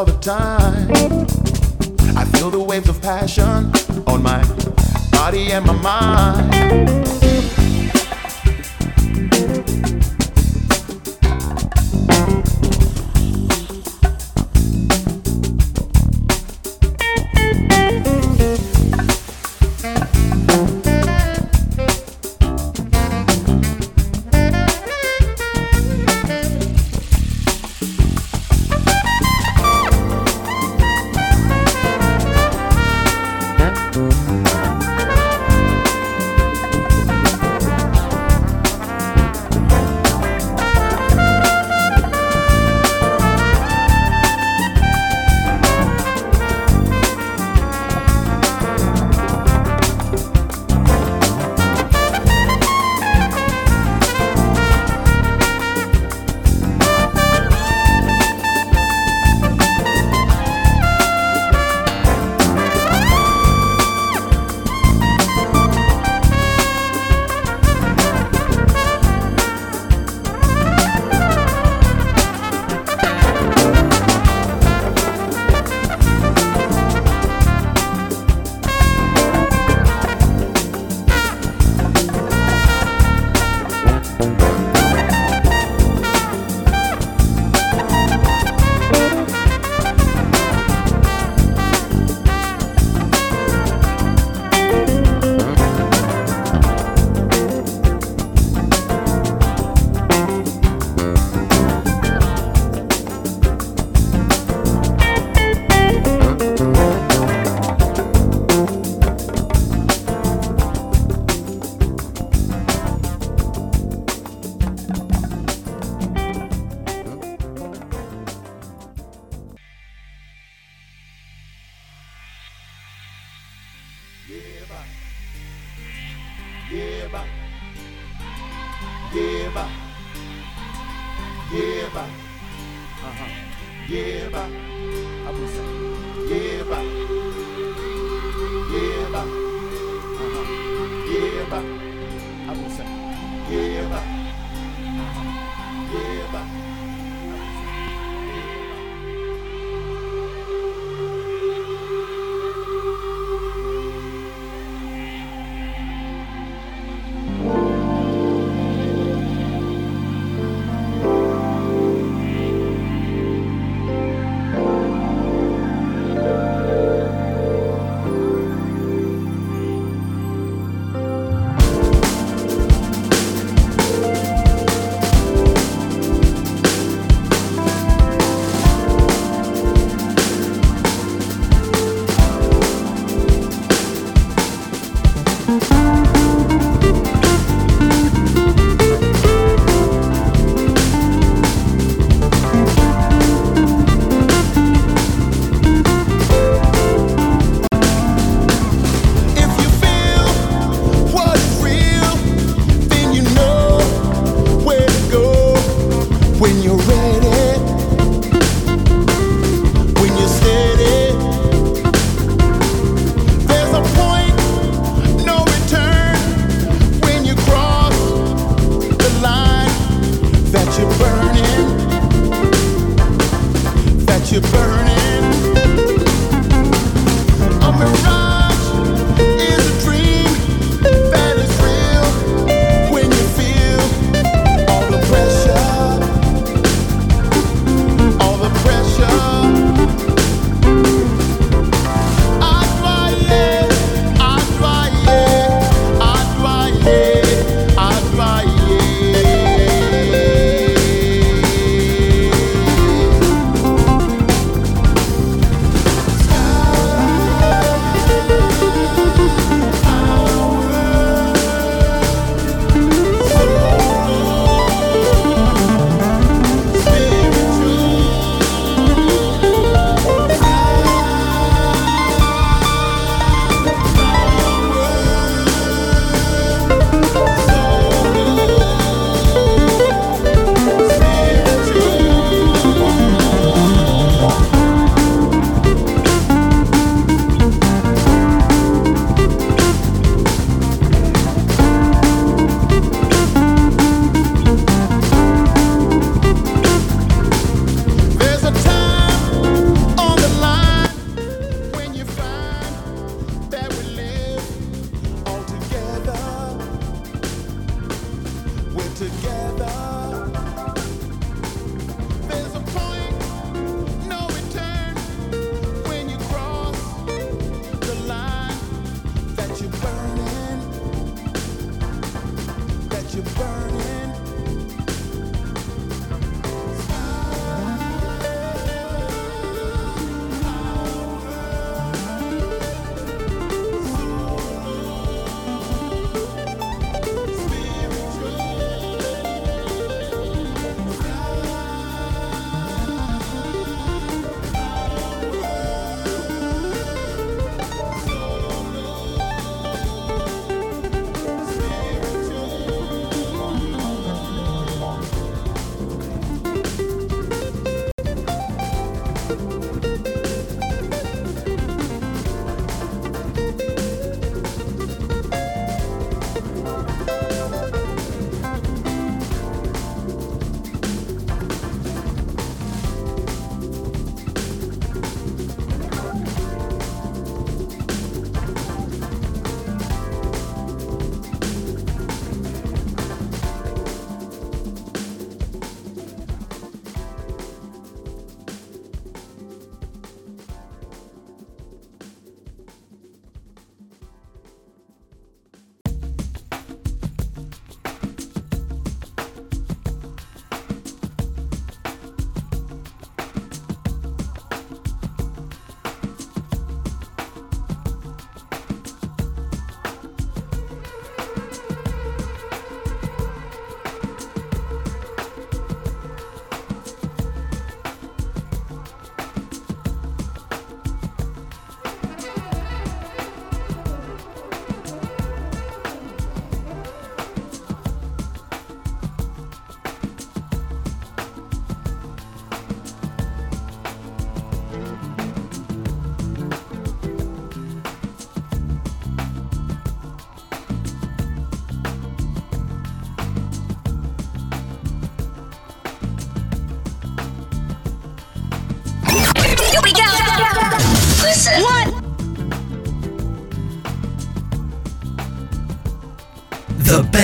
all the time. I feel the waves of passion on my body and my mind. Give up. Give up. Uh-huh. Give up. I will say. Give up. Give up. Uh-huh. Give up.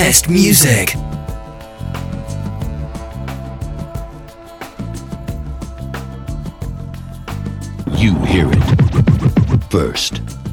Best music. You hear it first.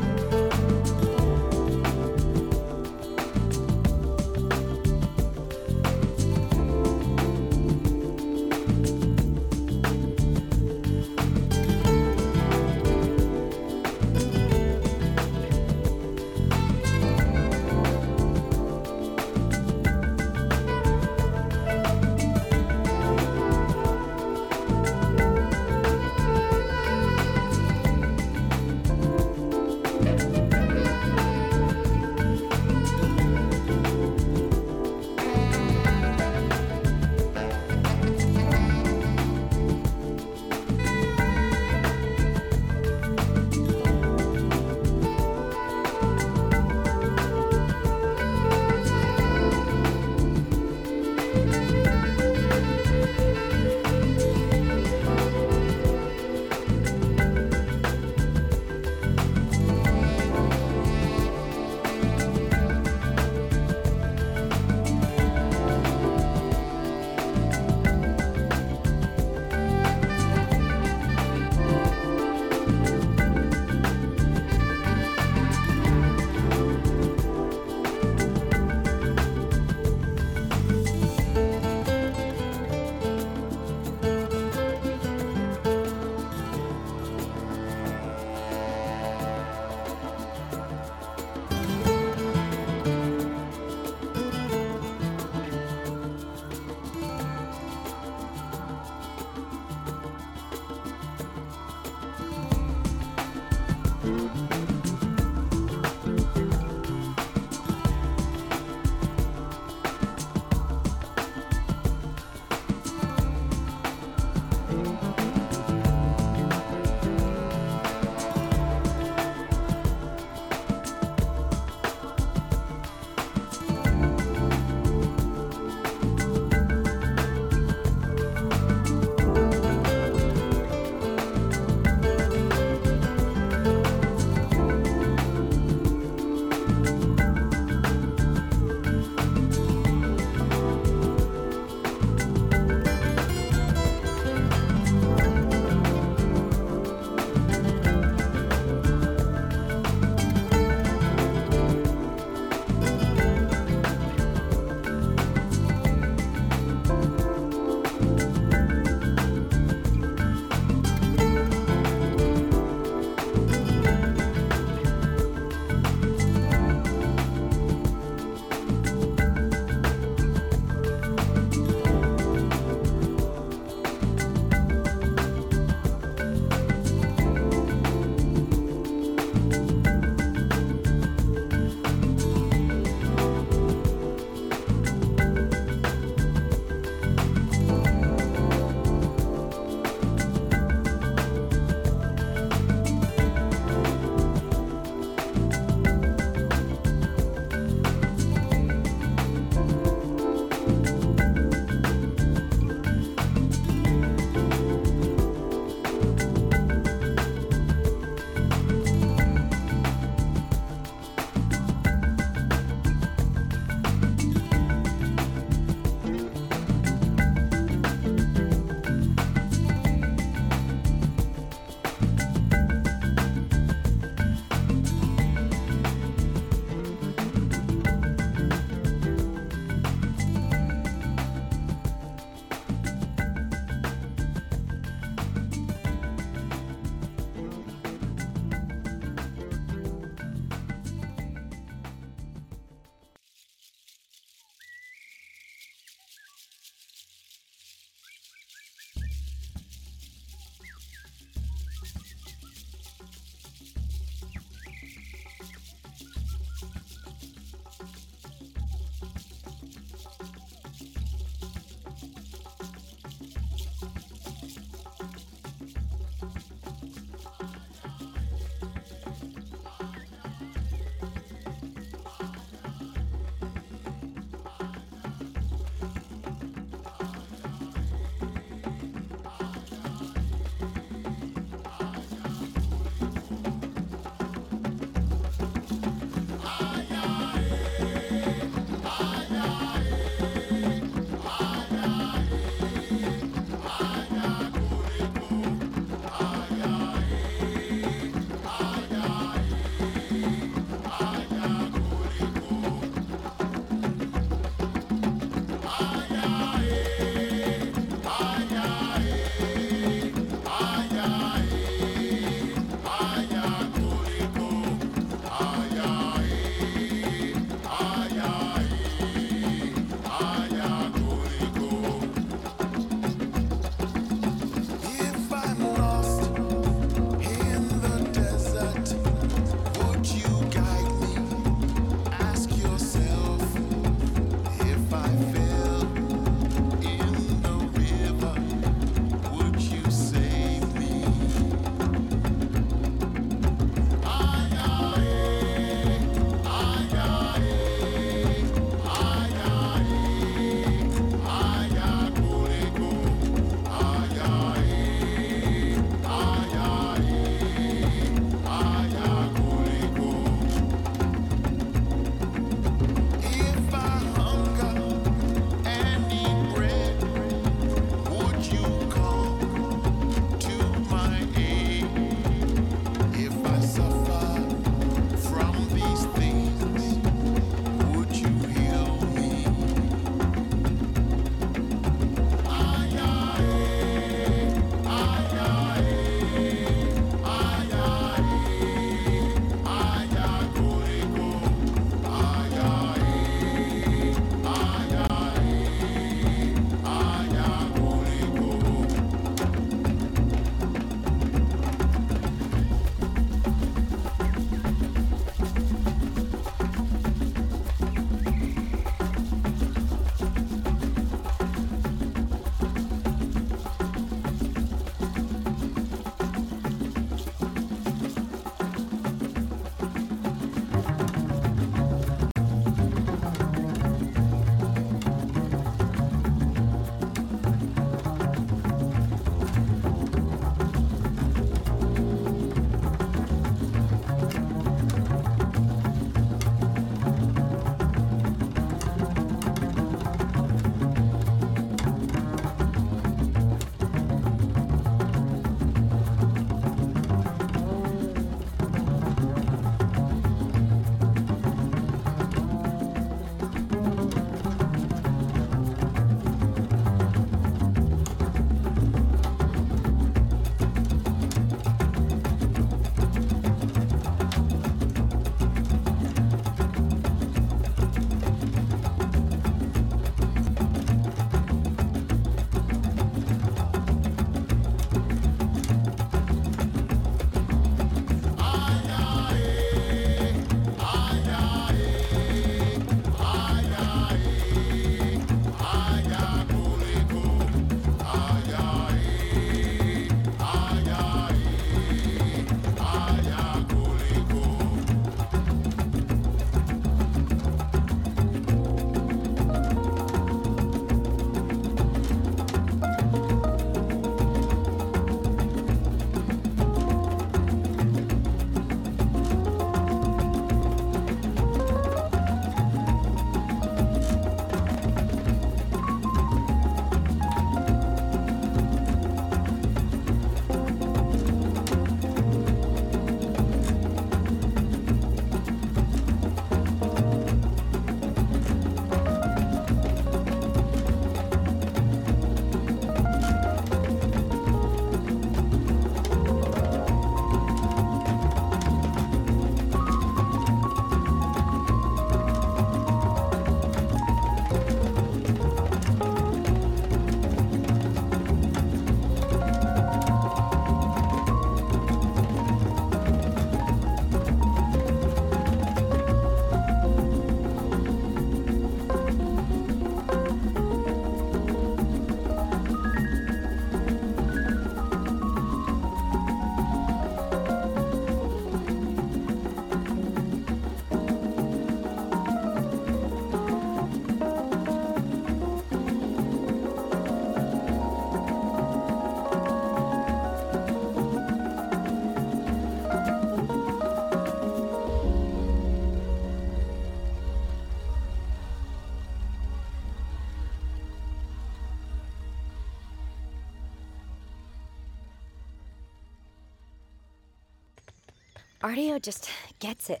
Audio just gets it.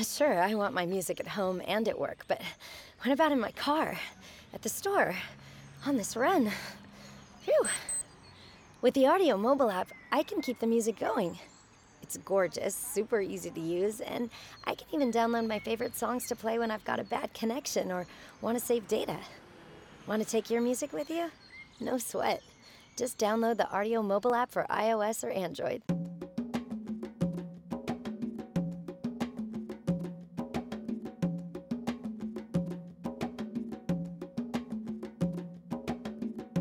Sure, I want my music at home and at work, but what about in my car, at the store, on this run? Phew. With the Audio mobile app, I can keep the music going. It's gorgeous, super easy to use, and I can even download my favorite songs to play when I've got a bad connection or want to save data. Want to take your music with you? No sweat. Just download the Audio mobile app for iOS or Android.